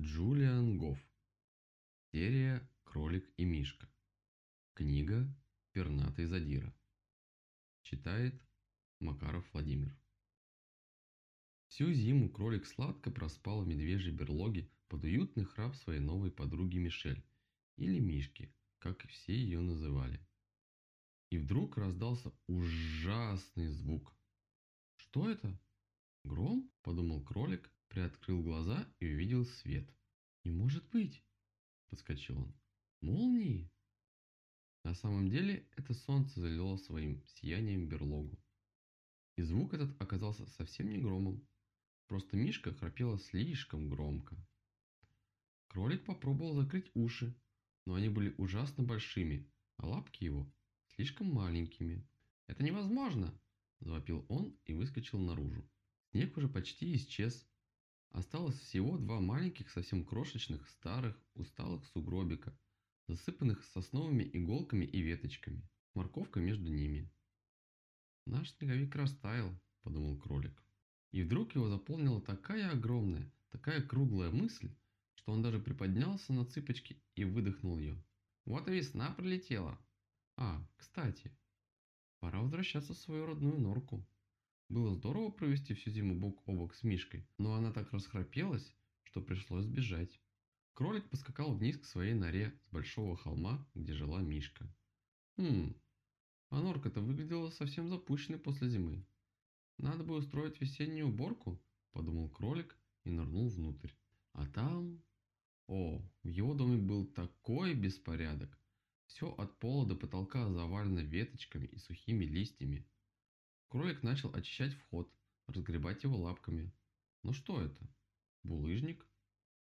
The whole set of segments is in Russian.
Джулиан Гофф. Серия «Кролик и Мишка». Книга «Пернатый задира». Читает Макаров Владимир. Всю зиму кролик сладко проспал в медвежьей берлоге под уютный храп своей новой подруги Мишель, или Мишки, как все ее называли. И вдруг раздался ужасный звук. «Что это? Гром?» – подумал кролик, приоткрыл глаза и увидел свет. «Не может быть!» – подскочил он. «Молнии!» На самом деле это солнце залило своим сиянием берлогу. И звук этот оказался совсем не громом. Просто Мишка храпела слишком громко. Кролик попробовал закрыть уши, но они были ужасно большими, а лапки его слишком маленькими. «Это невозможно!» – завопил он и выскочил наружу. Снег уже почти исчез, Осталось всего два маленьких, совсем крошечных, старых, усталых сугробика, засыпанных сосновыми иголками и веточками, морковка между ними. «Наш снеговик растаял», – подумал кролик. И вдруг его заполнила такая огромная, такая круглая мысль, что он даже приподнялся на цыпочки и выдохнул ее. «Вот и весна прилетела!» «А, кстати, пора возвращаться в свою родную норку». Было здорово провести всю зиму бок о бок с Мишкой, но она так расхрапелась, что пришлось сбежать. Кролик поскакал вниз к своей норе с большого холма, где жила Мишка. Хм, а норка-то выглядела совсем запущенной после зимы. Надо бы устроить весеннюю уборку, подумал кролик и нырнул внутрь. А там... О, в его доме был такой беспорядок. Все от пола до потолка завалено веточками и сухими листьями. Кролик начал очищать вход, разгребать его лапками. Ну что это? Булыжник?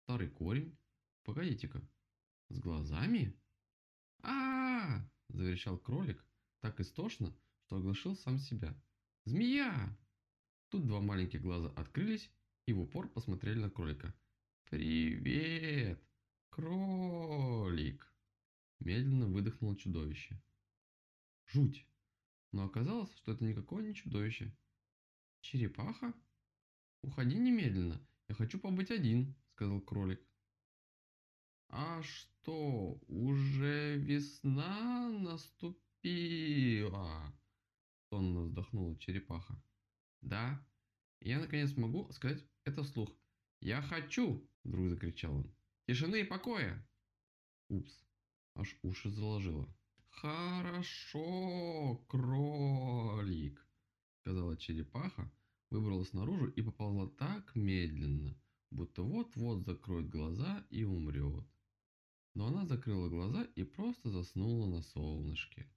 Старый корень? Погодите-ка. С глазами? а, -а, -а заверещал кролик так истошно, что оглашил сам себя. «Змея!» Тут два маленьких глаза открылись и в упор посмотрели на кролика. «Привет, кролик!» Медленно выдохнуло чудовище. «Жуть!» Но оказалось, что это никакое не чудовище. «Черепаха? Уходи немедленно, я хочу побыть один», — сказал кролик. «А что, уже весна наступила?» Сонно вздохнула черепаха. «Да, я наконец могу сказать это вслух. Я хочу!» — вдруг закричал он. «Тишины и покоя!» Упс, аж уши заложило. «Хорошо, кролик!» – сказала черепаха, выбралась наружу и поползла так медленно, будто вот-вот закроет глаза и умрет. Но она закрыла глаза и просто заснула на солнышке.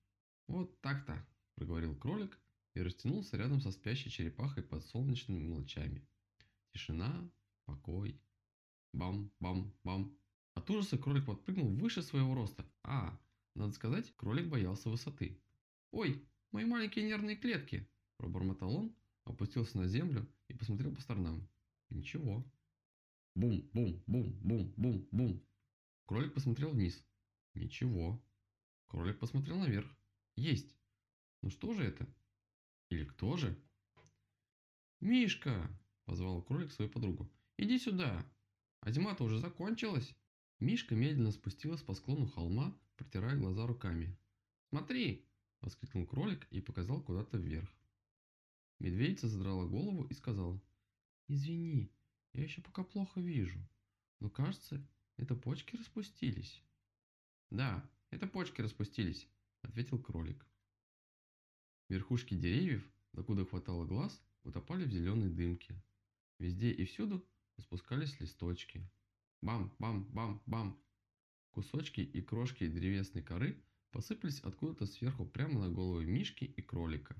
«Вот так-то!» – проговорил кролик и растянулся рядом со спящей черепахой под солнечными лучами. Тишина, покой. Бам-бам-бам. От ужаса кролик подпрыгнул выше своего роста. А, надо сказать, кролик боялся высоты. «Ой, мои маленькие нервные клетки!» – пробормотал он, опустился на землю и посмотрел по сторонам. Ничего. Бум-бум-бум-бум-бум-бум. Кролик посмотрел вниз. Ничего. Кролик посмотрел наверх. Есть. Ну что же это? Или кто же? «Мишка!» – позвал кролик свою подругу. «Иди сюда! А зима-то уже закончилась!» Мишка медленно спустилась по склону холма, протирая глаза руками. «Смотри!» – воскликнул кролик и показал куда-то вверх. Медведица задрала голову и сказала. «Извини, я еще пока плохо вижу, но кажется, это почки распустились». «Да, это почки распустились», – ответил кролик. Верхушки деревьев, докуда хватало глаз, утопали в зеленой дымке. Везде и всюду распускались листочки. Бам-бам-бам-бам Кусочки и крошки древесной коры посыпались откуда-то сверху прямо на головы Мишки и кролика.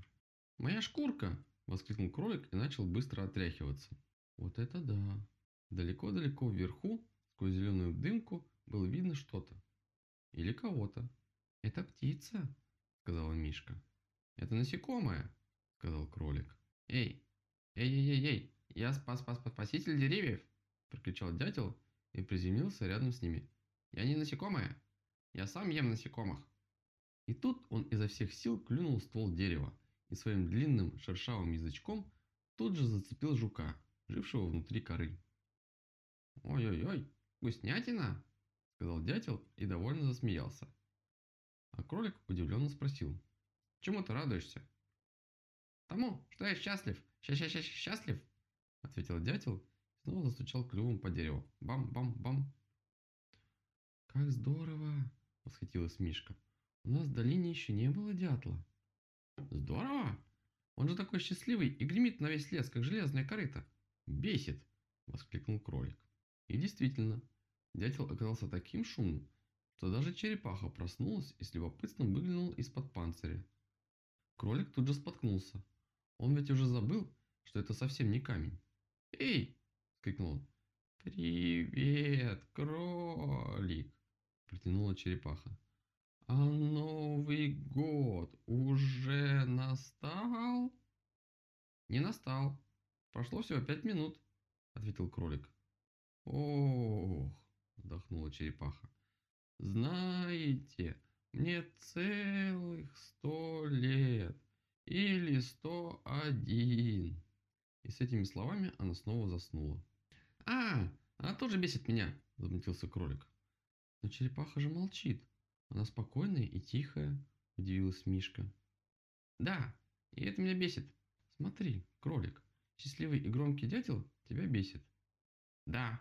«Моя шкурка!» – воскликнул кролик и начал быстро отряхиваться. Вот это да! Далеко-далеко вверху, сквозь зеленую дымку, было видно что-то. Или кого-то. «Это птица!» – сказала Мишка. «Это насекомое!» – сказал кролик. «Эй! Эй-эй-эй-эй! Я спас-спас-спаситель деревьев!» – прокричал дятел и приземлился рядом с ними. Я не насекомое. Я сам ем насекомых. И тут он изо всех сил клюнул ствол дерева и своим длинным шершавым язычком тут же зацепил жука, жившего внутри коры. «Ой-ой-ой!» вкуснятина!» – сказал дятел и довольно засмеялся. А кролик удивленно спросил. «Чему ты радуешься?» «Тому, что я счастлив! Ща-ща-ща счастлив!» – ответил дятел и снова застучал клювом по дереву. Бам-бам-бам. «Как здорово!» – восхитилась Мишка. «У нас в долине еще не было дятла». «Здорово! Он же такой счастливый и гремит на весь лес, как железная корыта. Бесит!» – воскликнул кролик. И действительно, дятел оказался таким шумным, что даже черепаха проснулась и с любопытством выглянула из-под панциря. Кролик тут же споткнулся. Он ведь уже забыл, что это совсем не камень. «Эй!» – крикнул он. «Привет, кролик!» – протянула черепаха. «А Новый год уже настал?» «Не настал. Прошло всего пять минут», – ответил кролик. «Ох!» – вздохнула черепаха. «Знаете, мне целых сто лет или сто один!» И с этими словами она снова заснула. «А, она тоже бесит меня!» – возмутился кролик. «Но черепаха же молчит. Она спокойная и тихая», – удивилась Мишка. «Да, и это меня бесит. Смотри, кролик, счастливый и громкий дятел тебя бесит». «Да,